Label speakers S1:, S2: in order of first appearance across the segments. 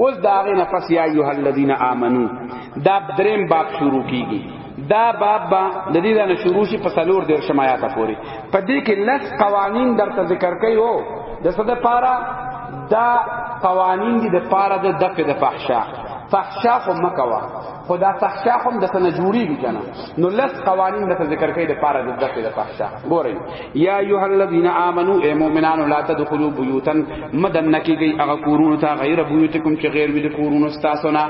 S1: اوس دا غي نه پس یا ایه الذین آمنو دا دریم باب شروع کیږي دا باب با د دې نه شروع شي په سلور دیر شمایات پوري په دې کې لس قوانین درته ذکر کوي او د صد پارا دا قوانین دي د پارا د دفع د فحشا فحشا خو مکوا خدا فحشا هم د سن جوړیږي کنه نو لس قوانین د ذکر کوي د پاره د ذکر د فحشا ګورئ یا ایه الذین آمنو ای مؤمنانو لا تدخلوا بیوتا مدن نکیږي هغه کورونو ته غیر بیوتکم چې غیر وی د کورونو تاسو نه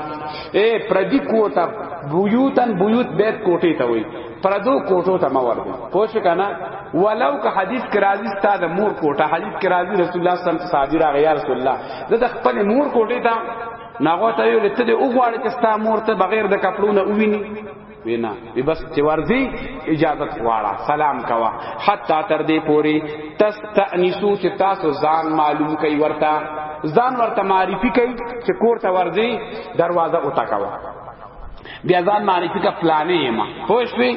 S1: اے پردی کوتا بیوتن بیوت بیت کوټی ته وای پردو کوټو ته ما ورده پوښ کنه ولو که حدیث کرازی ستا د مور کوټه حدیث کرازی رسول الله صلی الله علیه وسلم صادره غیر رسول الله د خپل مور کوټه ته ناغو ته ویل ته دې وګواړې چې ستا مور ته بغیر د کپړو نه وویني وینا وی بس چې ورځي اجازه غواړه سلام کوا حتا تر دې پوری تستانسو چې تاسو ځان معلوم کوي ورته ځان ورته معرفي کوي چې کور ته ورځي دروازه اوتا کوا بیا ځان معرفی کا پلانې ما پوښوي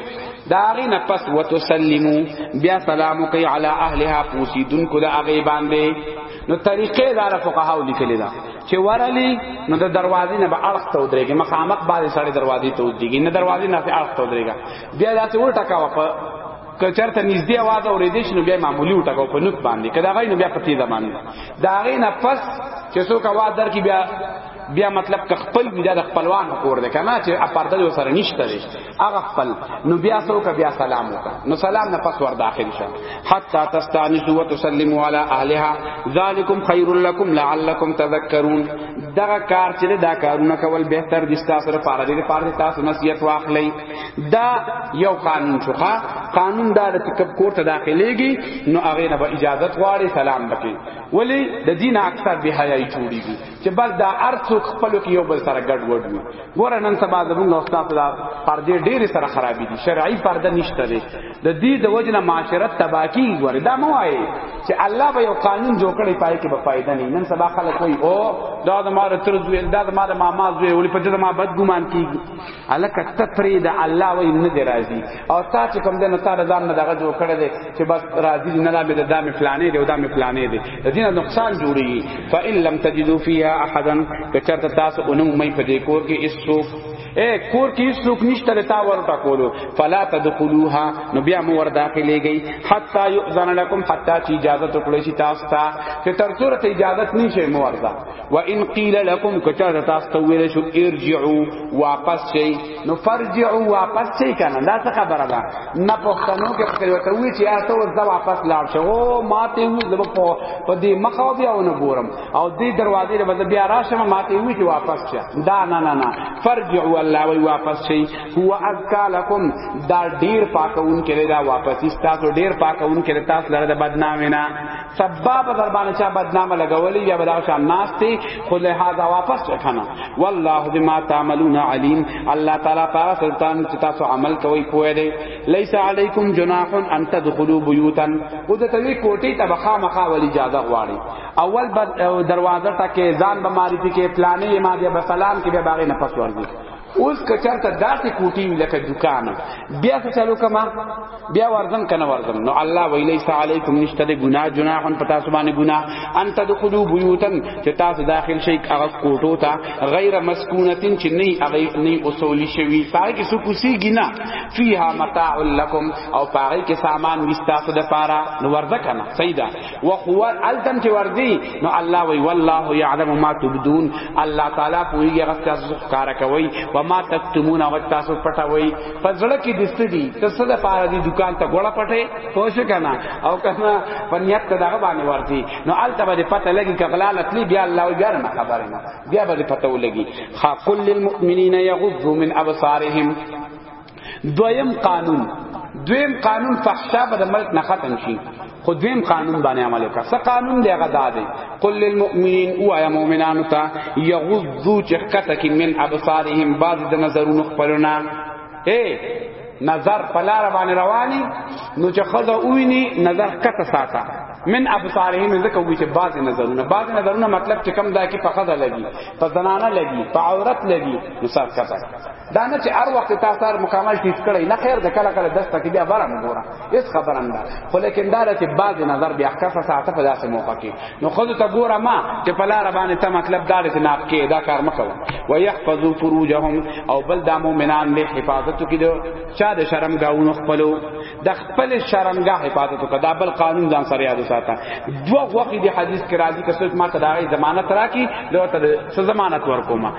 S1: داغی نه پس وتسلمو بیا سلام کوي علی اهلها پوسیدن کو دا غی باندې نو طریقې دار فقهاو لیکل دا چې ورلی نو د دروازې نه به اړخ ته ودرېږي مخامخ باندې سړی دروازې ته ودرېږي نه دروازې نه اړخ ته ودرېږي بیا داسې الټا کاوه په کچرته نږدې आवाज اورېدې شنو بیا معمولی وټکاو په نوک باندې کدا غي نو بیا پتی زمانه دا غي نه پس چې څوک आवाज در کی بیا بیا مطلب که خپل وی دا خپلوان کور ده کنه چې اپارده یو سره نشته دی هغه خپل نو بیا سو که بیا سلام وکړه نو سلام نه پس ور داخل شه حتا تستانسوا وتسلموا علی اهلها ذالکم خیر لکم لعلکم تذکرون دغه کار چې دا کارونه کول بهتر دي تاسو لپاره دې لپاره تاسو نصیحت واخلئ دا یو قانون شو قانون دا چې کب کور ته داخليږي نو هغه نه به اجازه غواړي سلام بکي ولی د دین اکثر به حیاي جوړیږي چې بس دا ارڅوک خپل کې یو بل سره ګډ وډ وي ګوره نن سبا زموږ استاد دا پردې ډېر سره خرابې دي شرعي پرده نشته دی د دې د وجنه معاشرت تباکی ګوره دا مو وایي چې الله به یو قانون جوړ کړي پای کې به فائدہ نه نن سبا خلک وایي او دا د مار تر دوی دا د مار ماما دوی ولې په دې ما بد ګمان کیږي الک تپری د الله وای نه دی راضی او تا چې کوم دنه تعالی ځان نه دغه جوړ کړی دی چې بس راضی نه لا به د دامه فلانې دی او دامه فلانې دی د دې نقصان جوړي فإن لم تجدوا فيها احدا کچرته تاسو اونم مې پدې کور کې اسوک اے کور کې څوک نشته لتا ورته کولو فلا تدخلوها نو بیا مو ور داخلي گئی حتا یؤذن لكم حتا چې اجازه ته کړی شي تاسو ته چې تر څو ته اجازه نشي مو وردا وان قیل لكم کچا تاسو ته ویل شو ارجعوا واپس شئ نو فرجعوا واپس شئ کنه دا څه خبره ده نه پښتنو کې فکر وته وی چې تاسو ورځ واپس لاړ شئ او ماته وی زب په دې مخه بیا ونه ګورم او دې دروازې له بده بیا راشم ماته وی چې واپس شئ دا نه نه نه فرجعوا الله وی واپس شئ هو ازکا لكم دا ډیر پاکون کې دا واپس تاسو ډیر پاکون کې تاسو لره د بدنامه نه سبب در باندې چا بدنامه لګولې یا بدغه شان ناشتي خو له هاذا واپس وکنه والله بما تعملون علیم الله تعالی پاک سلطان چې تاسو عمل کوي پوهه دی ليس علیکم جناح ان تدخلوا بیوتا او د توی کوټی ته بخا مخا ولی اجازه غواړي اول دروازه ته کې ځان به معرفي کې پلانې ما دې به سلام کې به باغې نه پس ورځي اوس که چرته داسې کوټی وی لکه دکان بیا څه چلو کما بیا ورزم کنه ورزم نو الله ویلی س علیکم نشته د ګناه جناحن پتا سبحانه ګناه ان تدخلوا بیوتن چې تاسو داخل شئ هغه کوټو ته غیر مسکونتین چې نه هغه نه اصول شوی پای کې سو کوسی ګنا فیها متاع لکم او پای کې سامان مستاسو د پاره نو ورزه کنه سیدا وخوا التم چې وردی نو الله وی والله یعلم ما تبدون الله تعالی پوری هغه تاسو ښکارا کوي و ما تکتمون او تاسو پټوي پزړه کې دسته دي تاسو د پاره دی دکان ته غوړه پټه پوښ کنا او کنا پنیت ته دغه باندې ورتی نو الته باندې پته لګي کغلال اتلی بیا الله بیا نه خبره نه بیا باندې پته ولګي خاقل للمؤمنین یغضوا من ابصارهم دویم قانون دویم قانون فحشا به د ملک نه ختم شي خو دویم قانون باندې عمل وکړه څه قانون دی هغه دا دی قل للمؤمنین او یا مؤمنانو ته یغضوا چخکته کی من ابصارهم بعض د نظرونو خپلنا اے نظر پلار باندې رواني نو چې خزه ویني نظر کته ساته من ابصارهم ذکر وی چې بعض نظرونه بعض نظرونه مطلب چې کم دا کې په خزه لګي په زنانه لګي په عورت لګي نو سات کته دا نه چې هر وخت تاسو سره مکمل ټیټ کړی نه خیر د کله کله دسته کې بیا برم ګوره هیڅ خبره نه خو لیکن دا چې بعد نظر بیا کفه ساعت په داسې موقع کې نو خود ته ګوره ما چې په لار باندې ته مطلب دا چې ناپ کې دا کار مکو و يحفظوا فروجهم او بل د مؤمنان له حفاظت کې دو چا د شرم گاونو خپلو د خپل شرمګاه حفاظت کو دا بل قانون ځان سره یاد ساته دوه وخت دی حدیث کې راځي که څوک ما ته دا ضمانت راکړي دوی ته ضمانت ورکوما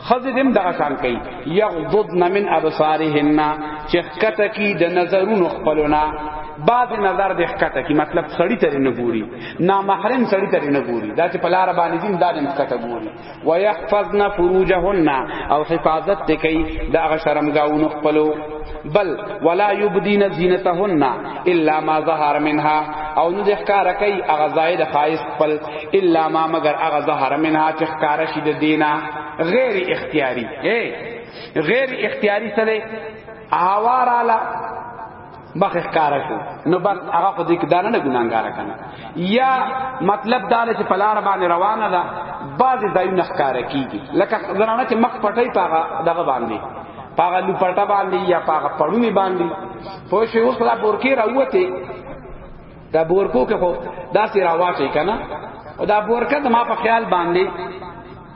S1: خزه دم دغه شان کوي یغضضن من ابصارهن چې کته کی د نظرونو خپلونه بعد نظر د ښکته کی مطلب سړی ترې نه ګوري نا محرم سړی ترې نه ګوري دا چې په لار باندې دین دا د ښکته ګوري ويحفظن فروجهن او حفاظت ته کوي دا غ شرمګاونو خپلو بل ولا یبدین زینتهن الا ما ظهر منها او نو ذکر کوي هغه زائد خایس خپل الا ما مگر هغه ظهر منها چې ښکارا شي د دینه غیر اختیاری اے غیر اختیاری سره اوار اعلی مخ ښکارا شو نو بس هغه خو دې دانه نه ګناګار کنه یا مطلب دا چې پلار باندې روانه ده بعض ځایونه ښکارا کیږي لکه زنانه چې مخ پټي پاغه دغه باندې پاغه لپټه باندې یا پاغه پړونی باندې پوه شو اوس لا بورکی راوته دا بورکو کې خو دا سی راواچي کنه او دا بورکه د ما په خیال باندې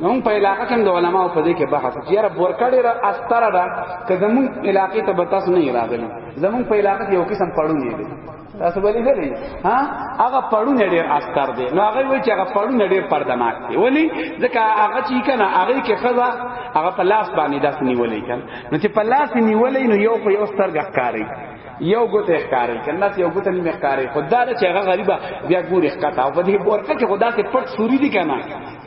S1: نو په علاقه کې د علماو په دې کې بحث چې یاره بورکه ډیره استره ده که زمون علاقې ته بتاس نه راغلی زمون په علاقه کې یو قسم پړون دی تاسو به دې دی ها هغه پړون ډیر استر دی نو هغه وایي چې هغه پړون ډیر پردناک دی ولی ځکه هغه چې کنه هغه کې خزا هغه په لاس باندې داس نیولې کنه نو چې په لاس نیولې نو یو خو یو سترګه ښکاری یو ګوته ښکاری کنه یو ګوته نیمه ښکاری خدا دا چې هغه غریبه بیا ګوري ښکته او په دې ورکه کې خدا ته پټ سوري دي کنه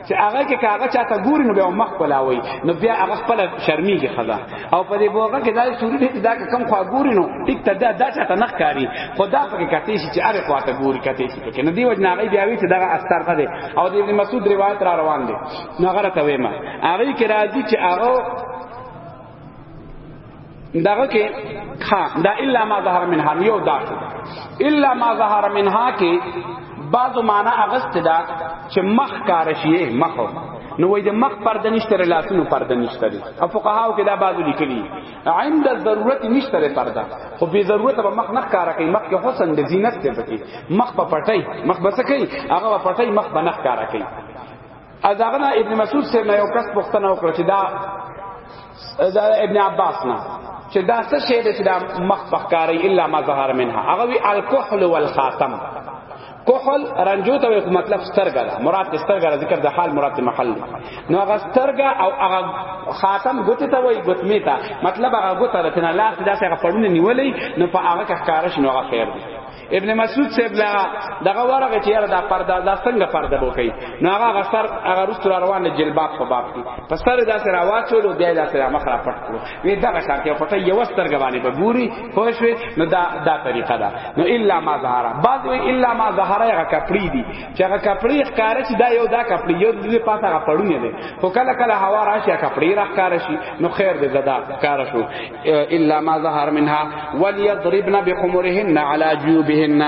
S1: چې هغه کې کاغه چاته ګوري نو بیا مخ کولاوي نو بیا هغه خپل شرمېږي خدا او په دې بوغه کې دا سوري دي دا کم خو ګوري نو ټیک ته دا دا چاته نه ښکاری خدا په کې کته شي چې هغه خواته ګوري کته شي په کې نو دی وجنا هغه بیا وی چې دا استر ده او د ابن مسعود روایت را روان دي نو هغه ته وېما هغه کې راځي چې هغه داغه کې ها دا الا ما ظهر منها یو دا الا ما ظهر منها کې بعضو معنا اغست دا چې مخ کار شي مخ نو وای د مخ پرده نشته لاسونو پرده نشته او فقهاو کې دا بعضو لیکلي عند ضرورت نشته پرده خو به ضرورت به مخ نه کار کوي مخ کې حسن د زینت ته پکې مخ په پټي مخ بس کوي هغه په پټي مخ بنخ کار کوي از هغه نه ابن مسعود سره نه یو کس پوښتنه وکړه چې دا دا ابن عباس نه چې دا څه شی دی چې دا مخ پخکاری الا ما ظهر منها هغه وی الکحل والخاتم کحل رنجو ته کوم مطلب سترګه ده مراد سترګه ده ذکر د حال مراد محل نو هغه سترګه او هغه خاتم ګوته ته وای ګوتمی ته مطلب هغه ګوته ده نه لاس داسې هغه پړونه نیولې نو په هغه کې ښکارش نو هغه خیر دی ابن مسعود صاحب لا دغه ورغه چې یاره دا پرده دا څنګه پرده بو کوي نو هغه غسر هغه رست روان دی جلباب په باب کې په سر دا سره واچول او بیا دا سره مخ را پټ کړو وی دا غسر کې پټه یو سترګ باندې په ګوري خو شوي نو دا دا طریقه ده نو الا ما ظهر بعد وی الا ما ظهر هغه کپړی دی چې هغه کپړی ښکار شي دا یو دا کپړی یو دې پاسه هغه پړونه دی خو کله کله هوا راشي کپړی را ښکار شي نو خیر دې زدا ښکار شو الا ما ظهر منها وليضربن بخمرهن على جيوبهن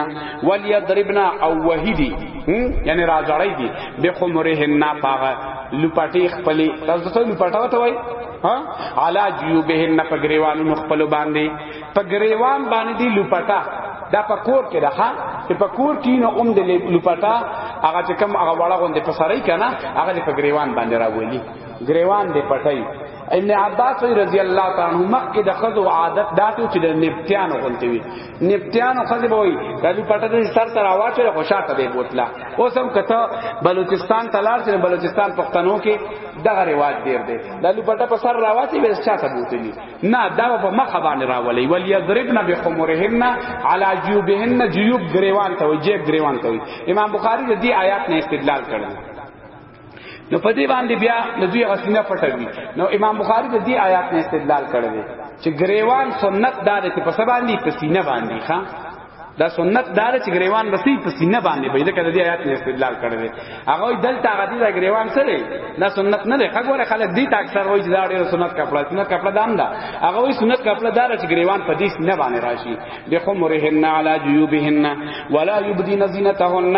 S1: وليضربن او وحيدي یعنی راځړی دي بخمرهن پاغه لپټي خپل تاسو ته لپټا وته وای ها على جيوبهن په گریوانو خپل باندې په گریوان باندې دي لپټا دا په کور کې ده ها چې په کور کې نو اوم د لپټا هغه چې کوم هغه وړه غوندې په سړی کنه هغه په گریوان باندې راولي گریوان دې پټای ابن عباس رضی الله تعالی عنہ مکه د خزو عادت داتو چې د نبتیانو غونتی وي نبتیانو خزه وي کله پټه د سر سره واچو له خوشاته دی بوتلا اوس هم کته بلوچستان تلار سره بلوچستان پښتنو کې دغه رواج ډیر دی د پټه په سر راوتی به چاته بوتلی نه دا په مخ باندې راولي ول یضربن بخمرهن علی جیوبهن جیوب گریوان ته وي جیب گریوان ته وي امام بخاری د دې آیات نه استدلال کړی نو په دې باندې بیا د دوی غسینه پټوي نو امام بخاری د دې آیات نه استدلال کړی دی چې گریوان سنت دار چې په سبا باندې په سینه باندې ښا دا سنت دار چې گریوان بسې په سینه باندې به ځکه د دې آیات نه استدلال کړی دی هغه دلته هغه دې گریوان سره دا سنت نه دی هغه خلک دې تا اکثر وایي دا ډېر سنت کپڑا سنت کپڑا دام دا هغه وایي سنت کپڑا دار چې گریوان په دې سینه باندې راشي بخمرهن علی جیوبهن ولا یبدین زینتهن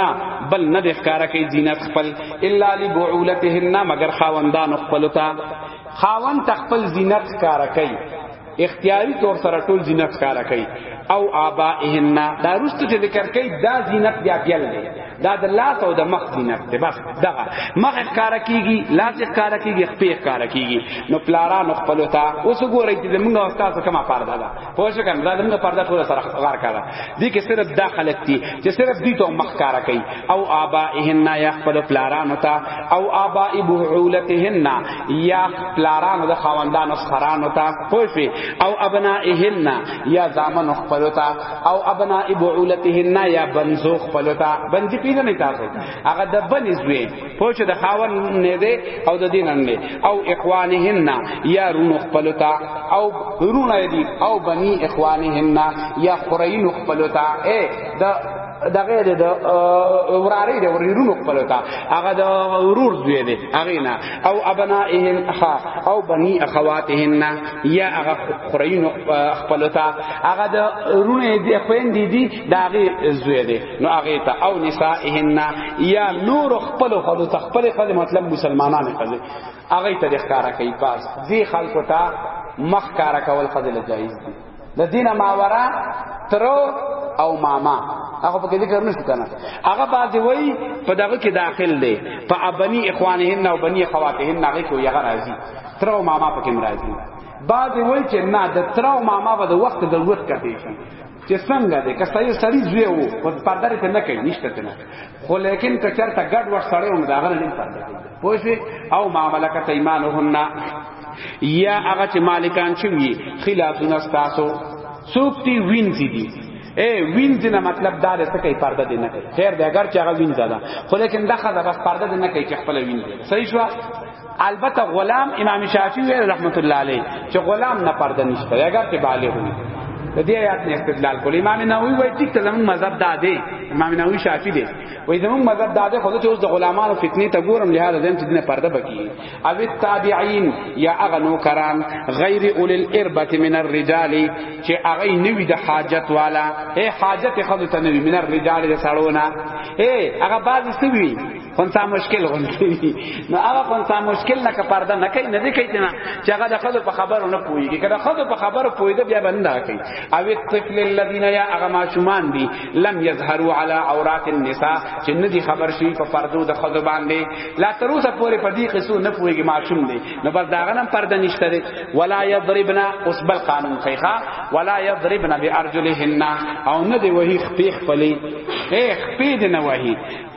S1: بل نه ښکارا کوي زینت خپل الا لبعولتهن مگر خاوندان خپل تا خاوند تخپل زینت ښکارا کوي اختیاری طور سره ټول زینت ښکارا کوي او آبائهن دا رستو چې ذکر کوي دا زینت بیا بیل دی دا د لاس او د مخ زینت دی بس دا مخ ښکارا کیږي لاس ښکارا کیږي خپې ښکارا کیږي نو پلارانو خپل تا اوس ګورئ چې موږ استاد کومه پرده ده پوه شو کنه دا زموږ پرده ټول سره غار کړه دي کې صرف دا خلک دي چې صرف دي ته مخ کارا کوي او ابائهن یا خپل پلارانو ته او اباء بعولتهن یا پلارانو د خواندانو سرانو ته پوه شو او ابنائهن یا زامن خپل ته او ابناء بعولتهن یا بنزو خپل ته بنځ پیژنې تاسو هغه د بنځوي پوچ د خاون نه دی او د دین نه او اخوانهن یا رونو خپلتا او رونه دی او بنی اخوانهن یا قرین خپلتا اے د دغه د وراره د ورونو خپل تا هغه د ورور دوی دی هغه نه او ابنائهم اخا او بني اخواتهن یا هغه خرین خپل تا هغه د رونه دی خويندې دی داغه زوی دی نو هغه ته او نسائهن یا نور خپل خلو ته خپل خل مطلب مسلمانان خل هغه ته ښکارا کوي پاس ځي خلکو ته مخ کارا کول خدل جایز دي د دینه ماورا ترو او ماما هغه په ذکر نشو کنه هغه بعضی وای په دغه کې داخل دی په ابنی اخوانهن او بنی خواتهن هغه کې یغه راضی تر او ماما پکې راضی بعضی وای چې نه د تر او ماما به د وخت ضرورت کته شي چې څنګه دې کستا یو سړی زوی وو په پردار ته نه کوي نشته ته نه خو لیکن که چرته ګډ ور سړی ونه دا غره نه پردار پوه شي او ما ملکت ایمانهن یا هغه چې مالکان شوی خلافون استاسو سوک تی وینځي دي اے وینځ نه مطلب دا ده څه کوي پرده دې نه کوي خیر دې اگر چې هغه وینځه ده خو لیکن دا خزه بس پرده دې نه کوي چې خپل وینځي صحیح شو البته غلام امام شافعی ویل رحمت الله علیه چې غلام نه پرده نشته اگر چې بالغ وي د دې آیات نه استدلال کول امام نووي وایي ټیک ته زموږ مذهب دا دی امام نووي شافعي دی وایي زموږ مذهب دا دی خو ته اوس د غلامانو فتنې ته ګورم لهدا زم چې دنه پرده بکی او التابعين یا اغنو کران غیر اول الاربه من الرجال چې هغه نوی د حاجت والا اے حاجت خود ته نوی من الرجال د سړونه اے هغه بعض سوي خونسا مشکل غونډي نو هغه خونسا مشکل نه کپارده نه کوي نه دی کوي نه چې هغه د خلکو په خبرو نه پويږي کله خلکو په خبرو پويده بیا بندا کوي او الطفل الذين يا هغه ماشومان دي لم يظهروا على عورات النساء چې نه دي خبر شي په پردو د خلکو باندې لا تر اوسه پورې په دې قصو نه پويږي ماشوم دي نو بس داغه نم پرده نشته دي ولا يضربنا اوس بل قانون خيخه ولا يضربنا بارجلهن او نه دی وهي خپې خپلې اخ پې دې نه وهي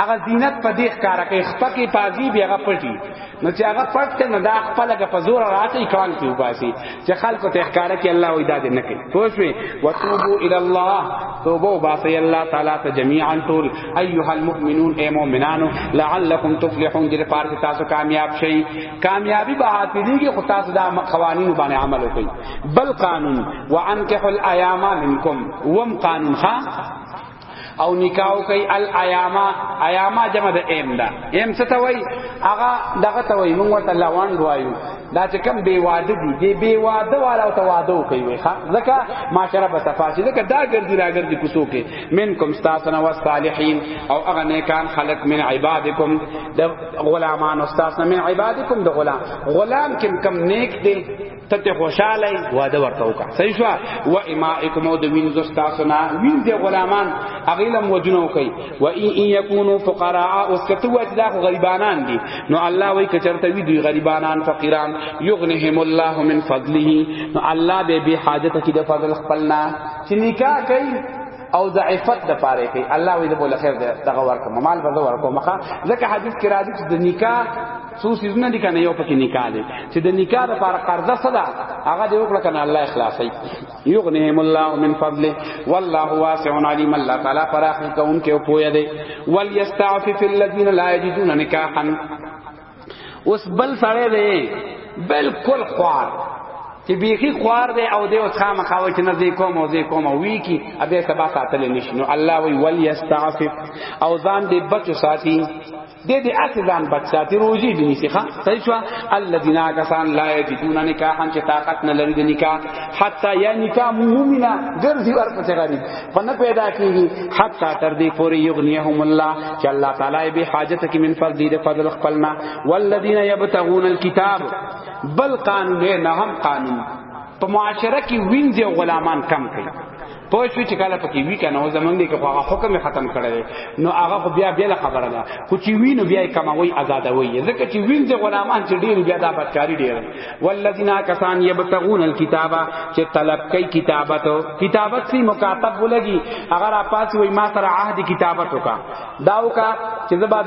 S1: هغه زینت په دې ښکارا کې خپه کې پازي بیا هغه پټي نو چې هغه پټ ته نه دا خپل هغه په زور راځي کان کې وباسي چې خلکو ته ښکارا کې الله وې داد نه کوي پوښوي وتوبو ال الله توبه وباسي الله تعالی ته جميعا ټول ايها المؤمنون اي مؤمنانو لعلكم تفلحون دې پار کې تاسو کامیاب شئ کامیابی به حاصلې کې خو تاسو دا قوانين باندې عمل وکړي بل قانون وانكحوا الايام منكم وم قانون ها او نکاو کوي الایاما ایاما جمع د ایم دا ایم څه ته وای هغه دغه ته وای موږ ته لوان وایو دا چې کم بی واده دي دی بی واده والا او ته واده کوي وای ښا ځکه معاشره په صفاش ځکه دا ګرځي را ګرځي کوسو کې منکم استاسنا والصالحین او هغه نیکان خلق من عبادکم د غلامان استاسنا من عبادکم د غلام غلام کم کم نیک دی ته خوشاله واده ورته وکړه صحیح شو و امائکم او د وینځ تاسو نه وینځ غلامان اغیلم وجنو کوي و ان یکونو فقراء او سکتو اجدا غریبانان دي نو الله وای کچرته وی دوی غریبانان فقیران یغنهم الله من فضله نو الله به به حاجت کی د فضل خپلنا چې نکاح کوي او د عفت د پاره کوي الله وی د بوله خیر دغه ورکه مال به ورکه مخه ځکه حدیث کې راځي چې د نکاح څو سيزونه دي کنه یو پکې نکاح دي چې د نکاح لپاره قرضه صدا هغه دی وکړه کنه الله اخلاصي یغنیهم الله من فضله والله واسع علیم الله تعالی فراخ کون کې او پوهه دی وليستعفف الذين لا يجدون نکاحا اوس بل سره دی بالکل خوار چې بیخي خوار دی او دی اوس خامه خاوي چې نزدې کوم او زه کوم او وی کی ابه سبا ساتل نشي نو الله وی وليستعفف او ځان دې بچو ساتي دې دې اته ځان بچاتی روزي دي نسی ښا صحیح شو الذين کسان لا یجدون نکاحا چې طاقت نه لري د نکاح حتا یا نکاح مومنا ګرځي ورپسې غریب په نه پیدا کیږي حتا تر دې پورې یغنیهم الله چې الله تعالی به حاجت کې من فضل دې فضل خپلنا والذین یبتغون الكتاب بل قانون نه هم قانون په معاشره کې وینځي غلامان کم کړي پوه شو چې کله پکې وی کنه او زمونږ دی که هغه حکم ختم کړی نو هغه خو بیا بیا خبره ده خو چې وی نو بیا کموي آزادوي ځکه چې وین چې غلامان چې ډیر بیا د بدکاری ډیر والذین کسان یبتغون الکتابه چې طلب کوي کتابت کتابت سی مکاتب ولګي اگر اپاس وای ما سره عهد کتابت وکا داو کا چې زبا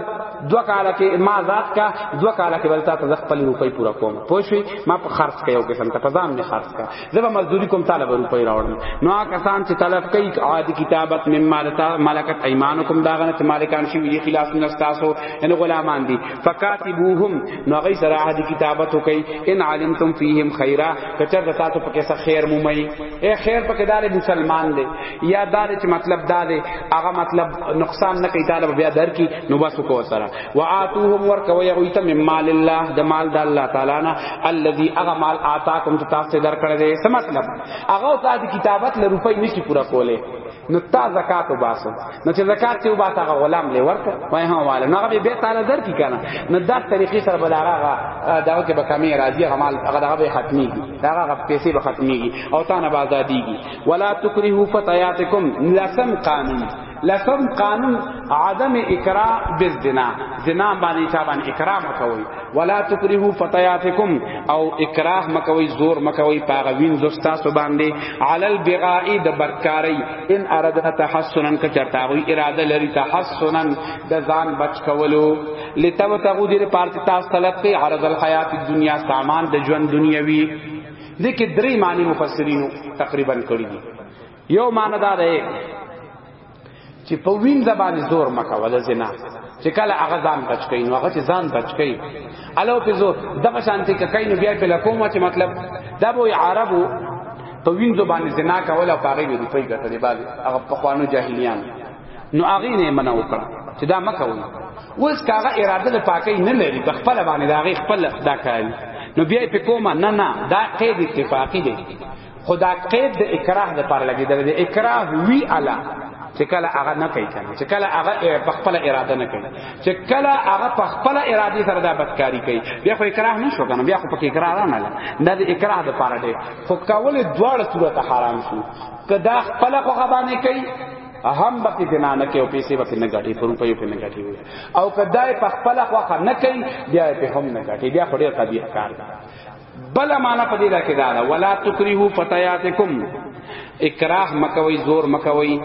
S1: دو کاله کې ما ذات کا دو کاله کې بلتا ته خپل روپۍ پورا کوم پوه شو ما په خرڅ کيو قسم ته پزام نه خرڅ کا زبا مزدوری کوم طالب روپی راوړم نو کسان چې طلب کوي عاد کتابت مم مالتا ملکت ایمانکم داغه چې مالکان شي وی خلاف من استاسو ان غلامان دي فکاتبوهم نو غي سره عاد کتابت کوي ان علمتم فیهم خیرا کچر تاسو پکې څه خیر مومي اے خیر پکې دار مسلمان دي یا دار چې مطلب دار هغه مطلب نقصان نه کوي طالب بیا در کی نو بس کو سره واتوهم ورکوي هغه ته مم مال الله د مال د الله تعالی نه الذي هغه مال آتاکم ته تاسو درکړل دي څه مطلب هغه تاسو کتابت ل روپۍ نشي پورا کوله نو تا زکات وباسو نو چې زکات ته وباسه هغه غلام له ورته وای ها والا نو هغه به تعالی در کی کنه نو دا طریقې سره بلاغه دا کې به کمی راځي هغه مال هغه هغه به ختمي دا هغه پیسې به ختمي او تا نه آزادیږي ولا تکرهوا فتياتکم لسم قانون لسم قانون عدم اکراه بالزنا زنا باندې چا باندې اکراه مکوي ولا تکرهو فتياتکم او اکراه مکوي زور مکوي پاغه وین زستا سو باندې علل بغائی د بدکاری ان اردنا تحسنا کچرتا وي اراده لري تحسنا د ځان بچ کولو لتو تغو دې پارت تاسو طلب کې عرض الحیات الدنیا سامان د ژوند دنیوي دې کې درې معنی مفسرینو تقریبا کړی دي یو معنی دا ده چې په وین زبان زور مکه ول زنا چې کله هغه ځان بچ کین نو هغه ځان بچ کین الو په زور دغه شانتی ک کین بیا په لکومه چې مطلب دا به عربو په وین زبان زنا کول او پاره وی روپی ګټلې باز هغه په خوانو جاهلیان نو هغه نه منع وکړه چې دا مکه ول اوس کاغه اراده د پاکي نه لري په خپل باندې دا غي خپل دا کوي نو بیا په کومه نه نه دا قید اتفاقی دی خدا قید د اکراه د پر لګی د اکراه وی الا چې کله هغه نه کوي کنه چې کله هغه په خپل اراده نه کوي چې کله هغه په خپل اراده سره دا بدکاری کوي بیا خو اکراه نه شو کنه بیا خو پکې اکراه نه نه نه د اکراه د پاره دی خو کول دواړه صورت حرام شو کدا خپل خو غبانه کوي هم بکی دنا نه کې او پیسې بکی نه غټي پر روپیو په نه غټي وي او کدای په خپل خو نه کوي بیا په هم نه غټي بیا خو ډیر قبیح کار دی بل معنا په دې دا کې دا ده ولا تکرهو فتياتکم اکراه مکوي زور مکوي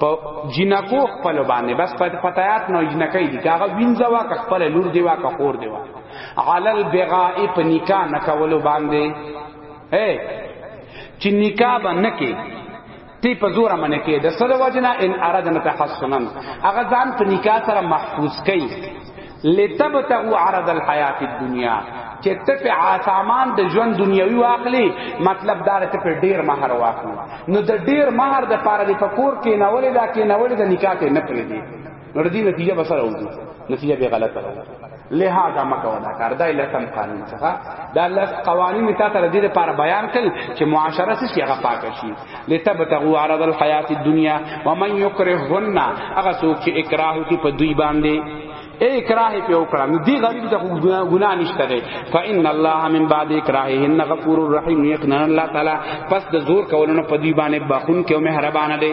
S1: په جنکو خپل باندې بس فتيات نو جنکې دي هغه وینځه وا خپل لور دی وا خور دی وا علل بغاء په نکاح نکولو باندې اے چې نکاح باندې کې تی په زور منه کې د سره وجنه ان اردنا تحسنا هغه ځان په نکاح سره محفوظ کړي لتبتغوا عرض الحیات الدنیا چې ته په آسامان د ژوند دنیوي واخلي مطلب دا ته په ډیر مہر واخلي نو د ډیر مہر د پاره د فکر کې نوولې دا کې نوولې د نکاح ته نه پرې دي نردی نتیجه بسره وځي نتیجه به غلطه راوځي لہذا مکه ودا کار دا لسم قانون څخه دا لس قوانین تا تر دې لپاره بیان کړي چې معاشره څه شي هغه پاک شي لتبتغوا عرض الحیات الدنیا ومن یکرهن هغه څوک چې اکراه کوي په دوی باندې اکراه په وکړه نو دی غریب ته ګناه نشته دی فإن الله من بعد اکراههن غفور الرحیم یقینا الله تعالی پس د زور کولونو په دی باندې بخون کې مهربان دی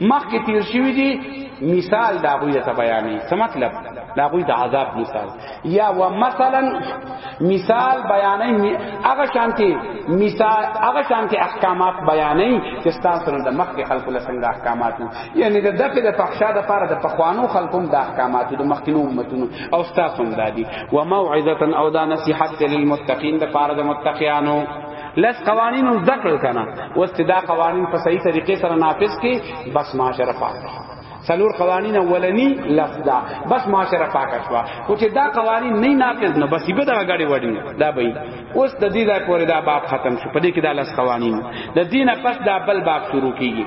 S1: مخکې تیر شوی دی مثال دا غوی ته بیانې څه مطلب دا غوی د عذاب مثال یا و مثلا مثال بیانې هغه شانتي مثال هغه شانتي احکامات بیانې چې تاسو د مخکې خلکو له څنګه احکامات یعنی د دفع د فحشا د پاره د پخوانو خلکو د احکامات د مخکې امتونو او تاسو هم دادي و موعظه او دا نصيحت للمتقین د پاره د متقینانو لس قوانین هم ذکر کنا اوس ته دا قوانین په صحیح طریقې سره نافذ کی بس معاشره پاک سلور قوانین اولنی لفظا بس معاشره پاک شوا او چې دا قوانین نه نافذ نو بس به دا غړي وړي دا به اوس د دې ځای پورې دا باب ختم شو په دې کې دا لس قوانین د دینه پس دا بل باب شروع کیږي